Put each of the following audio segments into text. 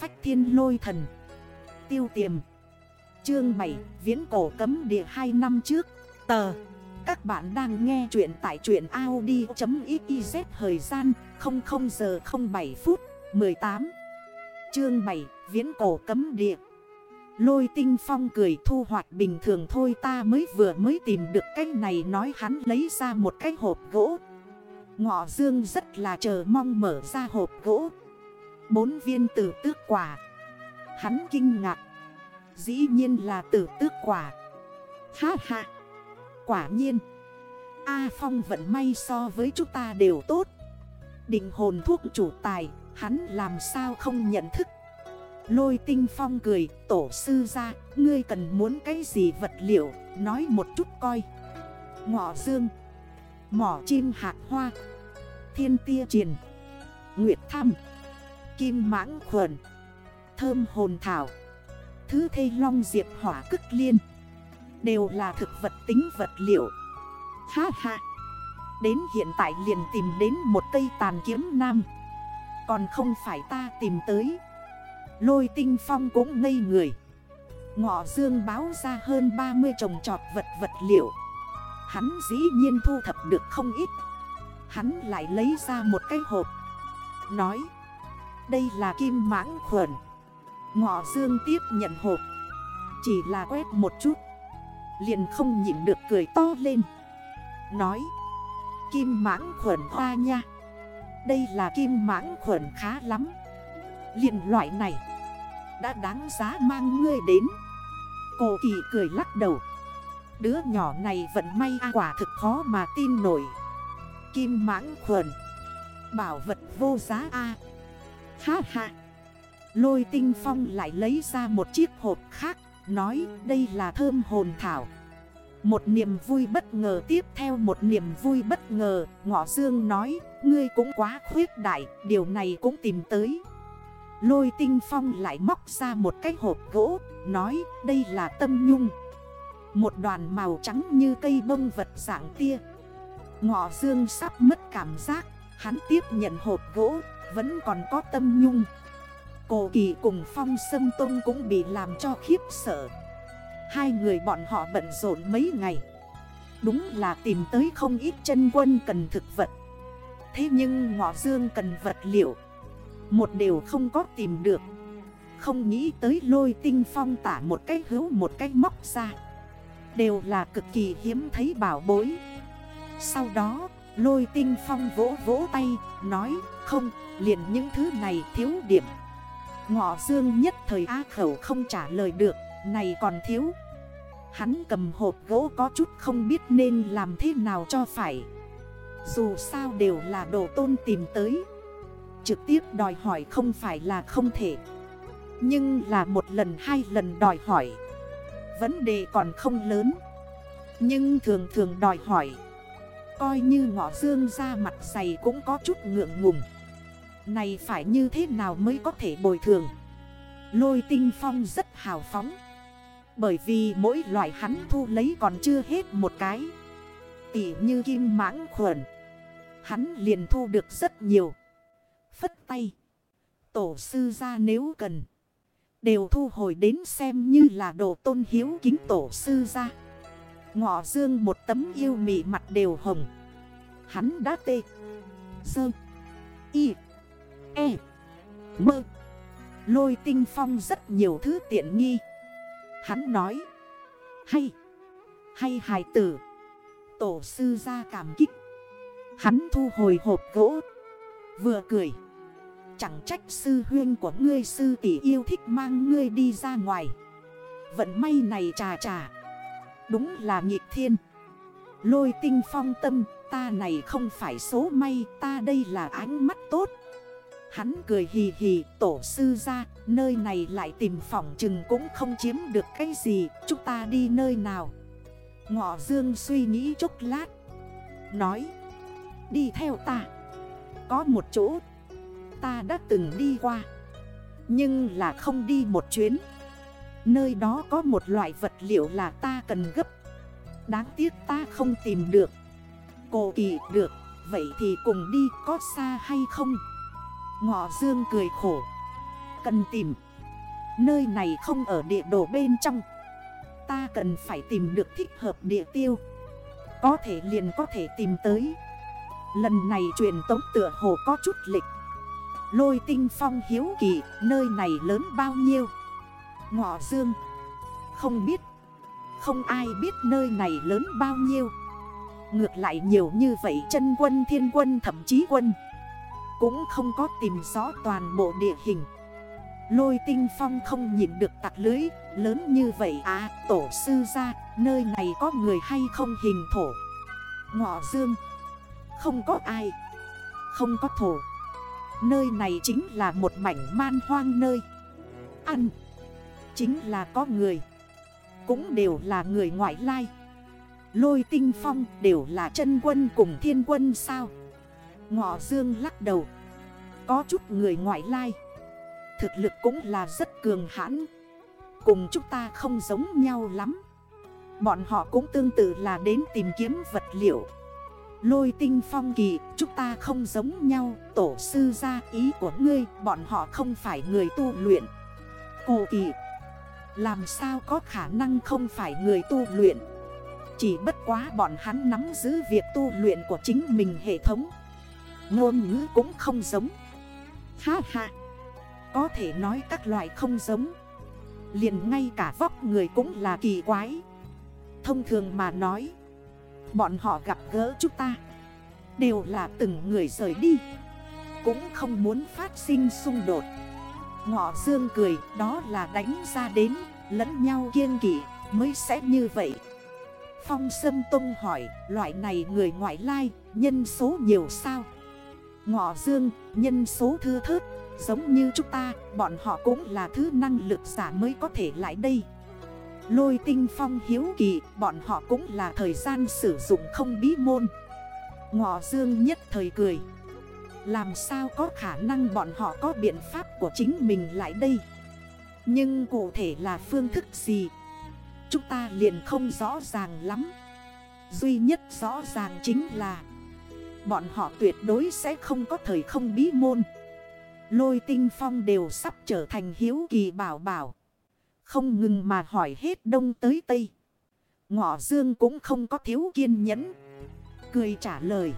phách thiên lôi thần. Tiêu tiềm. Chương 7 Viễn cổ cấm địa 2 năm trước. Tờ. Các bạn đang nghe chuyện tại chuyện Audi.xyz Thời gian 00 giờ 07 phút 18 Chương 7 Viễn cổ cấm địa. Lôi tinh phong cười thu hoạch bình thường thôi, ta mới vừa mới tìm được cái này, nói hắn lấy ra một cái hộp gỗ. Ngọ dương rất là chờ mong mở ra hộp gỗ. Bốn viên tử tước quả. Hắn kinh ngạc. Dĩ nhiên là tử tước quả. Ha ha. Quả nhiên. A Phong vận may so với chúng ta đều tốt. Định hồn thuốc chủ tài, Hắn làm sao không nhận thức? Lôi tinh phong cười, Tổ sư ra Ngươi cần muốn cái gì vật liệu? Nói một chút coi. Ngọ dương. Mỏ chim hạt hoa. Thiên tia triền. Nguyệt thăm. Kim mãng khuẩn, Thơm hồn thảo, Thứ thây long diệp hỏa cức liên, Đều là thực vật tính vật liệu. Ha ha, Đến hiện tại liền tìm đến một cây tàn kiếm nam, Còn không phải ta tìm tới. Lôi tinh phong cũng ngây người, Ngọ dương báo ra hơn 30 trồng trọt vật vật liệu. Hắn dĩ nhiên thu thập được không ít, Hắn lại lấy ra một cái hộp, Nói đây là kim mãng khuẩn. Ngọ dương tiếp nhận hộp. Chỉ là quét một chút. Liền không nhịn được cười to lên. Nói, Kim mãng khuẩn hoa nha. Đây là kim mãng khuẩn khá lắm. Liền loại này Đã đáng giá mang ngươi đến. Cô kỳ cười lắc đầu. Đứa nhỏ này vẫn may à quả thực khó mà tin nổi. Kim mãng khuẩn Bảo vật vô giá A. Ha ha. Lôi tinh phong lại lấy ra một chiếc hộp khác, Nói, đây là thơm hồn thảo. Một niềm vui bất ngờ tiếp theo một niềm vui bất ngờ, Ngọ Dương nói, Ngươi cũng quá khuyết đại, Điều này cũng tìm tới. Lôi tinh phong lại móc ra một cái hộp gỗ, Nói, đây là tâm nhung. Một đoàn màu trắng như cây bông vật dạng tia Ngọ dương sắp mất cảm giác, Hắn tiếp nhận hộp gỗ vẫn còn có tâm nhung. Cổ kỳ cùng phong sâm tông cũng bị làm cho khiếp sợ. Hai người bọn họ bận rộn mấy ngày. Đúng là tìm tới không ít chân quân cần thực vật. Thế nhưng ngọ dương cần vật liệu, Một điều không có tìm được. Không nghĩ tới lôi tinh phong tả một cái hữu một cái móc ra. Đều là cực kỳ hiếm thấy bảo bối. Sau đó lôi tinh phong vỗ vỗ tay, Nói, không, liền những thứ này thiếu điểm. Ngọ dương nhất thời á khẩu không trả lời được, Này còn thiếu. Hắn cầm hộp gỗ có chút không biết nên làm thế nào cho phải. Dù sao đều là đồ tôn tìm tới. Trực tiếp đòi hỏi không phải là không thể, Nhưng là một lần hai lần đòi hỏi. Vấn đề còn không lớn, Nhưng thường thường đòi hỏi. Coi như ngọ dương ra mặt dày cũng có chút ngượng ngùng. Này phải như thế nào mới có thể bồi thường? Lôi tinh phong rất hào phóng. Bởi vì mỗi loại hắn thu lấy còn chưa hết một cái. Tỉ như kim mãng khuẩn. Hắn liền thu được rất nhiều. Phất tay. Tổ sư ra nếu cần. Đều thu hồi đến xem như là đồ tôn hiếu kính tổ sư ra. Ngọ dương một tấm yêu mị mặt đều hồng. Hắn đã tê. Sơ. Y. E. Mơ Lôi tinh phong rất nhiều thứ tiện nghi. Hắn nói. Hay. Hay hài tử. Tổ sư ra cảm kích. Hắn thu hồi hộp gỗ. Vừa cười. Chẳng trách sư huyên của ngươi sư tỷ yêu thích mang ngươi đi ra ngoài. Vận may này trà trà. Đúng là nghịch thiên. Lôi tinh phong tâm, Ta này không phải số may, Ta đây là ánh mắt tốt. Hắn cười hì hì, tổ sư ra, Nơi này lại tìm phòng chừng cũng không chiếm được cái gì, Chúng ta đi nơi nào? Ngọ dương suy nghĩ chốc lát, Nói, Đi theo ta. Có một chỗ, Ta đã từng đi qua, Nhưng là không đi một chuyến. Nơi đó có một loại vật liệu là ta cần gấp. Đáng tiếc ta không tìm được. Cổ kỳ được, Vậy thì cùng đi, có xa hay không? Ngọ dương cười khổ. Cần tìm. Nơi này không ở địa đồ bên trong. Ta cần phải tìm được thích hợp địa tiêu. Có thể liền có thể tìm tới. Lần này truyền tống tựa hồ có chút lịch. Lôi tinh phong hiếu kỳ, Nơi này lớn bao nhiêu? Ngọ dương. Không biết, Không ai biết nơi này lớn bao nhiêu. Ngược lại nhiều như vậy chân quân, thiên quân, thậm chí quân Cũng không có tìm rõ toàn bộ địa hình. Lôi tinh phong không nhìn được tạc lưới Lớn như vậy à tổ sư ra Nơi này có người hay không hình thổ? Ngọ dương, Không có ai, Không có thổ. Nơi này chính là một mảnh man hoang nơi Ăn. Chính là có người. Cũng đều là người ngoại lai. Lôi tinh phong đều là chân quân cùng thiên quân sao? Ngọ dương lắc đầu. Có chút người ngoại lai. Thực lực cũng là rất cường hãn. Cùng chúng ta không giống nhau lắm. Bọn họ cũng tương tự là đến tìm kiếm vật liệu. Lôi tinh phong kỳ, Chúng ta không giống nhau. Tổ sư ra ý của ngươi, Bọn họ không phải người tu luyện. Cô kỳ làm sao có khả năng không phải người tu luyện? Chỉ bất quá bọn hắn nắm giữ việc tu luyện của chính mình hệ thống. Ngôn ngữ cũng không giống. Ha ha. Có thể nói các loại không giống. Liền ngay cả vóc người cũng là kỳ quái. Thông thường mà nói, Bọn họ gặp gỡ chúng ta Đều là từng người rời đi, Cũng không muốn phát sinh xung đột. Ngọ dương cười, đó là đánh ra đến, Lẫn nhau kiên kỷ mới sẽ như vậy. Phong Sâm Tông hỏi, loại này người ngoại lai, nhân số nhiều sao? Ngọ dương, nhân số thưa thớt, Giống như chúng ta, bọn họ cũng là thứ năng lực giả mới có thể lại đây. Lôi tinh phong hiếu kỳ, bọn họ cũng là thời gian sử dụng không bí môn. Ngọ dương nhất thời cười. Làm sao có khả năng bọn họ có biện pháp của chính mình lại đây? Nhưng cụ thể là phương thức gì? Chúng ta liền không rõ ràng lắm. Duy nhất rõ ràng chính là Bọn họ tuyệt đối sẽ không có thời không bí môn. Lôi tinh phong đều sắp trở thành hiếu kỳ bảo bảo. Không ngừng mà hỏi hết đông tới tây. Ngọ dương cũng không có thiếu kiên nhẫn. Cười trả lời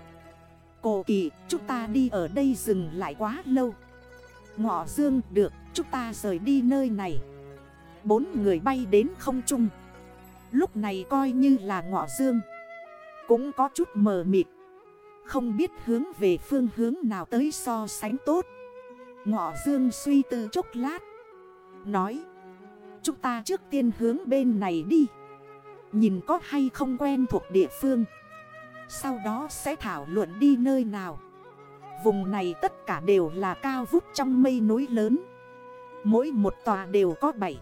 cô kỳ, chúng ta đi ở đây dừng lại quá lâu. Ngọ dương, được, chúng ta rời đi nơi này. Bốn người bay đến không trung. Lúc này coi như là ngọ dương. Cũng có chút mờ mịt. Không biết hướng về phương hướng nào tới so sánh tốt. Ngọ dương suy tư chốc lát. Nói, Chúng ta trước tiên hướng bên này đi. Nhìn có hay không quen thuộc địa phương. Sau đó sẽ thảo luận đi nơi nào. Vùng này tất cả đều là cao vút trong mây núi lớn. Mỗi một tòa đều có 7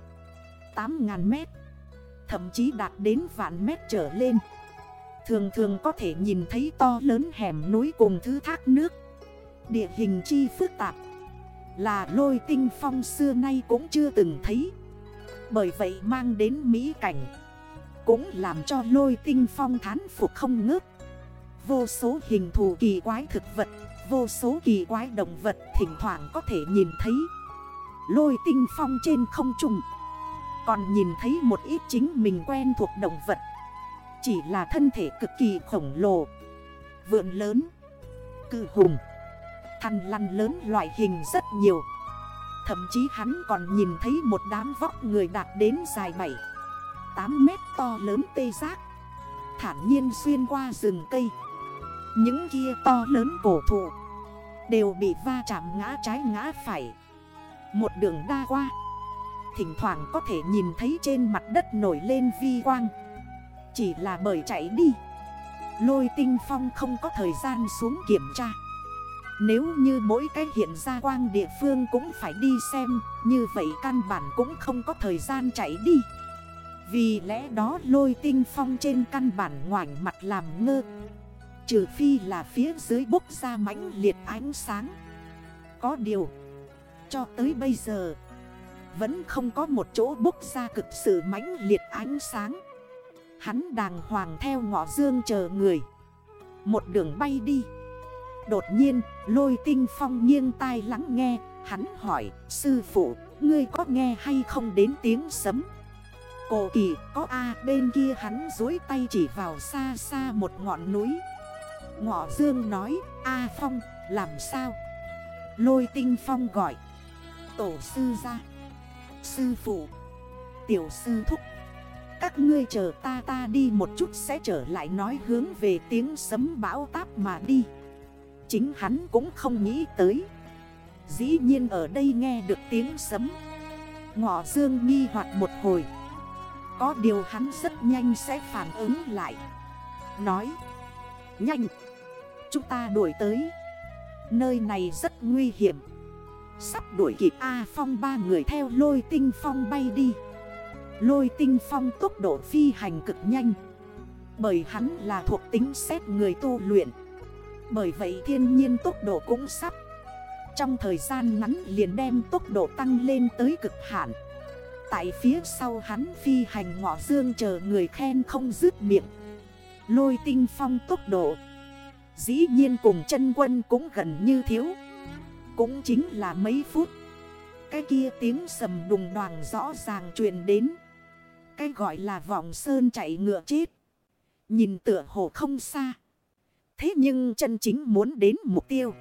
8 ngàn mét, Thậm chí đạt đến vạn mét trở lên. Thường thường có thể nhìn thấy to lớn hẻm núi cùng thứ thác nước. Địa hình chi phức tạp Là lôi tinh phong xưa nay cũng chưa từng thấy. Bởi vậy mang đến mỹ cảnh Cũng làm cho lôi tinh phong thán phục không ngớt. Vô số hình thù kỳ quái thực vật, Vô số kỳ quái động vật thỉnh thoảng có thể nhìn thấy. Lôi tinh phong trên không trùng Còn nhìn thấy một ít chính mình quen thuộc động vật. Chỉ là thân thể cực kỳ khổng lồ, Vượn lớn cư hùng, Thằn lằn lớn loại hình rất nhiều. Thậm chí hắn còn nhìn thấy một đám vóc người đạt đến dài 7 8 mét to lớn tê giác, Thản nhiên xuyên qua rừng cây. Những kia to lớn cổ thụ Đều bị va chạm ngã trái ngã phải. Một đường đa qua, Thỉnh thoảng có thể nhìn thấy trên mặt đất nổi lên vi quang. Chỉ là bởi chạy đi, Lôi tinh phong không có thời gian xuống kiểm tra. Nếu như mỗi cái hiện ra quang địa phương cũng phải đi xem, Như vậy căn bản cũng không có thời gian chạy đi. Vì lẽ đó lôi tinh phong trên căn bản ngoảnh mặt làm ngơ. Trừ phi là phía dưới bốc ra mãnh liệt ánh sáng. Có điều, Cho tới bây giờ, Vẫn không có một chỗ bốc ra cực sự mãnh liệt ánh sáng. Hắn đàng hoàng theo ngõ dương chờ người. Một đường bay đi. Đột nhiên, lôi tinh phong nghiêng tai lắng nghe. Hắn hỏi, sư phụ, ngươi có nghe hay không đến tiếng sấm? Cổ kỳ, có A, bên kia hắn dối tay chỉ vào xa xa một ngọn núi. Ngọ Dương nói, A Phong, làm sao? Lôi tinh Phong gọi, Tổ sư ra, Sư phụ, Tiểu sư thúc, Các ngươi chờ ta ta đi một chút sẽ trở lại nói hướng về tiếng sấm bão táp mà đi. Chính hắn cũng không nghĩ tới. Dĩ nhiên ở đây nghe được tiếng sấm. Ngọ dương nghi hoặc một hồi. Có điều hắn rất nhanh sẽ phản ứng lại. Nói, Nhanh Chúng ta đuổi tới. Nơi này rất nguy hiểm. Sắp đuổi kịp A Phong ba người theo lôi tinh phong bay đi. Lôi tinh phong tốc độ phi hành cực nhanh. Bởi hắn là thuộc tính xét người tu luyện. Bởi vậy thiên nhiên tốc độ cũng sắp. Trong thời gian ngắn liền đem tốc độ tăng lên tới cực hạn. Tại phía sau hắn phi hành ngọ dương chờ người khen không dứt miệng. Lôi tinh phong tốc độ Dĩ nhiên cùng chân quân cũng gần như thiếu. Cũng chính là mấy phút. Cái kia tiếng sầm đùng đoàn rõ ràng truyền đến. Cái gọi là vọng sơn chạy ngựa chết. Nhìn tựa hồ không xa. Thế nhưng chân chính muốn đến mục tiêu.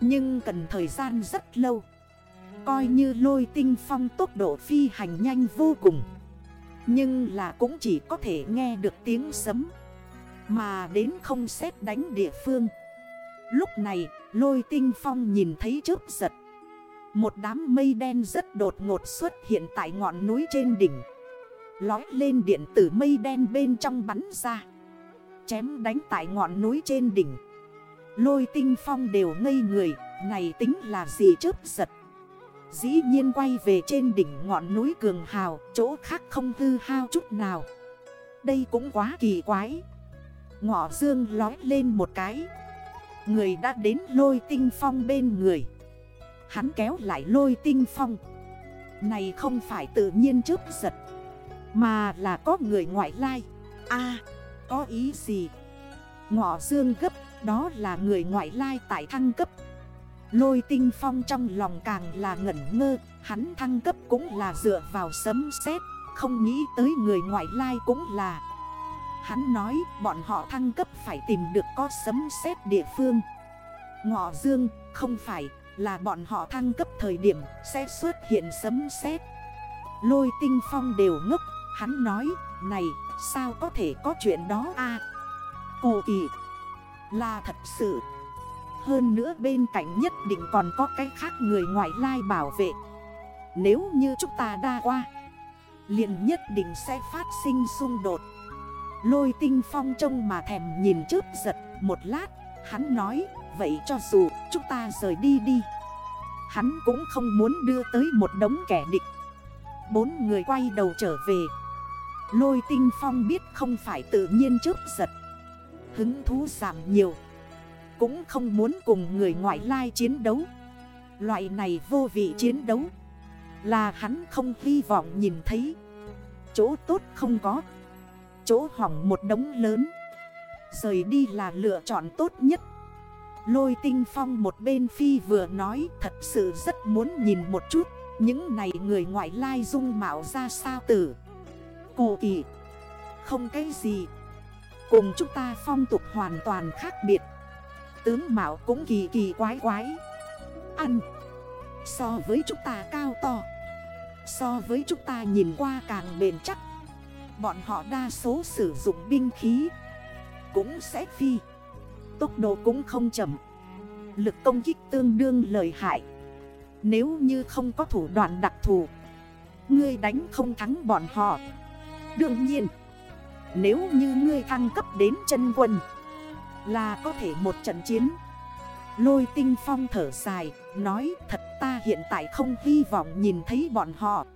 Nhưng cần thời gian rất lâu. Coi như lôi tinh phong tốc độ phi hành nhanh vô cùng. Nhưng là cũng chỉ có thể nghe được tiếng sấm. Mà đến không xét đánh địa phương. Lúc này, lôi tinh phong nhìn thấy chớp giật. Một đám mây đen rất đột ngột xuất hiện tại ngọn núi trên đỉnh. Lói lên điện tử mây đen bên trong bắn ra. Chém đánh tại ngọn núi trên đỉnh. Lôi tinh phong đều ngây người, Này tính là gì chớp giật? Dĩ nhiên quay về trên đỉnh ngọn núi cường hào, Chỗ khác không hư hao chút nào. Đây cũng quá kỳ quái. Ngọ dương lói lên một cái. Người đã đến lôi tinh phong bên người. Hắn kéo lại lôi tinh phong. Này không phải tự nhiên trước giật, Mà là có người ngoại lai. A, có ý gì? Ngọ dương gấp, Đó là người ngoại lai tại thăng cấp. Lôi tinh phong trong lòng càng là ngẩn ngơ, Hắn thăng cấp cũng là dựa vào sấm sét, Không nghĩ tới người ngoại lai cũng là Hắn nói, bọn họ thăng cấp phải tìm được có sấm sét địa phương. Ngọ dương, không phải, là bọn họ thăng cấp thời điểm sẽ xuất hiện sấm sét. Lôi tinh phong đều ngốc, Hắn nói, này, sao có thể có chuyện đó a? À? Cô kỳ, là thật sự. Hơn nữa bên cạnh nhất định còn có cái khác người ngoại lai bảo vệ. Nếu như chúng ta đa qua, liền nhất định sẽ phát sinh xung đột. Lôi tinh phong trông mà thèm nhìn trước giật, một lát, Hắn nói, vậy cho dù chúng ta rời đi đi. Hắn cũng không muốn đưa tới một đống kẻ địch. Bốn người quay đầu trở về. Lôi tinh phong biết không phải tự nhiên trước giật. Hứng thú giảm nhiều. Cũng không muốn cùng người ngoại lai chiến đấu. Loại này vô vị chiến đấu Là hắn không hy vọng nhìn thấy. Chỗ tốt không có. Chỗ hỏng một đống lớn. Rời đi là lựa chọn tốt nhất. Lôi tinh phong một bên phi vừa nói, Thật sự rất muốn nhìn một chút, Những này người ngoại lai dung mạo ra sao tử? Cô kỳ, Không cái gì. Cùng chúng ta phong tục hoàn toàn khác biệt. Tướng Mạo cũng kỳ kỳ quái quái. Ăn, So với chúng ta cao to. So với chúng ta nhìn qua càng bền chắc. Bọn họ đa số sử dụng binh khí. Cũng sẽ phi. Tốc độ cũng không chậm. Lực công kích tương đương lợi hại. Nếu như không có thủ đoạn đặc thù, Ngươi đánh không thắng bọn họ. Đương nhiên, Nếu như ngươi thăng cấp đến chân quân, là có thể một trận chiến. Lôi tinh phong thở dài, Nói, thật ta hiện tại không hy vọng nhìn thấy bọn họ.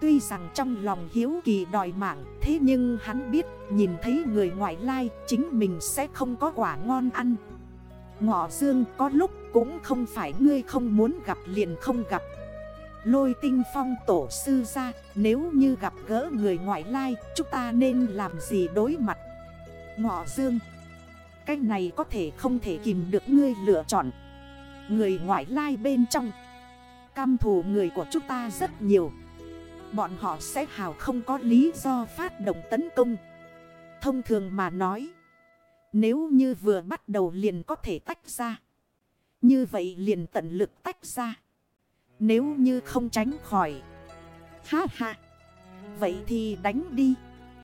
Tuy rằng trong lòng hiếu kỳ đòi mạng, Thế nhưng hắn biết, nhìn thấy người ngoại lai, Chính mình sẽ không có quả ngon ăn. Ngọ dương, có lúc cũng không phải ngươi không muốn gặp liền không gặp. Lôi tinh phong tổ sư ra, Nếu như gặp gỡ người ngoại lai, Chúng ta nên làm gì đối mặt? Ngọ dương, cái này có thể không thể kìm được ngươi lựa chọn. Người ngoại lai bên trong cam thủ người của chúng ta rất nhiều. Bọn họ sẽ hào không có lý do phát động tấn công. Thông thường mà nói, Nếu như vừa bắt đầu liền có thể tách ra. Như vậy liền tận lực tách ra. Nếu như không tránh khỏi, Ha ha, Vậy thì đánh đi.